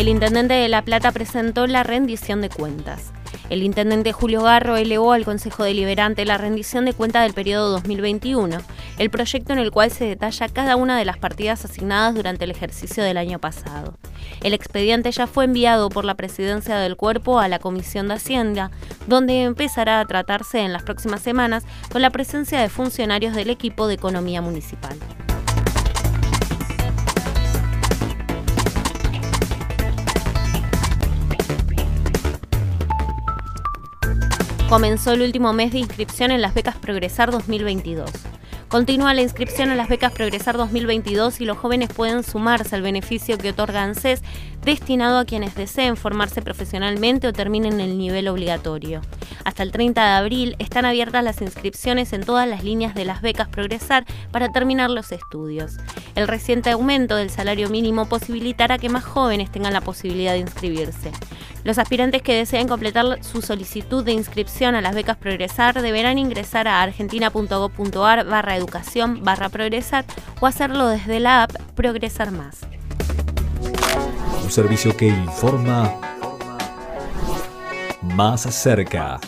El intendente de La Plata presentó la rendición de cuentas. El intendente Julio Garro elevó al Consejo Deliberante la rendición de cuentas del periodo 2021, el proyecto en el cual se detalla cada una de las partidas asignadas durante el ejercicio del año pasado. El expediente ya fue enviado por la presidencia del cuerpo a la Comisión de Hacienda, donde empezará a tratarse en las próximas semanas con la presencia de funcionarios del equipo de Economía Municipal. Comenzó el último mes de inscripción en las becas Progresar 2022. Continúa la inscripción en las becas Progresar 2022 y los jóvenes pueden sumarse al beneficio que otorga ANSES destinado a quienes deseen formarse profesionalmente o terminen el nivel obligatorio. Hasta el 30 de abril están abiertas las inscripciones en todas las líneas de las becas Progresar para terminar los estudios. El reciente aumento del salario mínimo posibilitará que más jóvenes tengan la posibilidad de inscribirse. Los aspirantes que deseen completar su solicitud de inscripción a las becas Progresar deberán ingresar a argentina.gov.ar barra educación barra progresar o hacerlo desde la app Progresar Más. Un servicio que informa más cerca.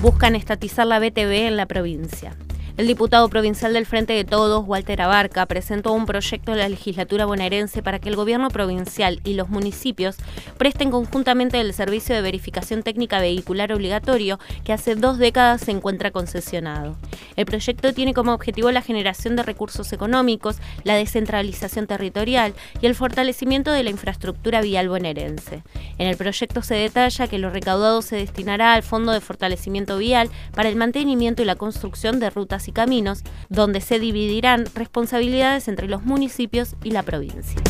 Buscan estatizar la BTV en la provincia. El diputado provincial del Frente de Todos, Walter Abarca, presentó un proyecto en la legislatura bonaerense para que el gobierno provincial y los municipios presten conjuntamente el servicio de verificación técnica vehicular obligatorio que hace dos décadas se encuentra concesionado. El proyecto tiene como objetivo la generación de recursos económicos, la descentralización territorial y el fortalecimiento de la infraestructura vial bonaerense. En el proyecto se detalla que lo recaudado se destinará al Fondo de Fortalecimiento Vial para el mantenimiento y la construcción de rutas y caminos, donde se dividirán responsabilidades entre los municipios y la provincia.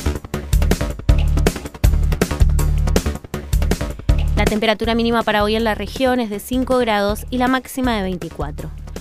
La temperatura mínima para hoy en la región es de 5 grados y la máxima de 24.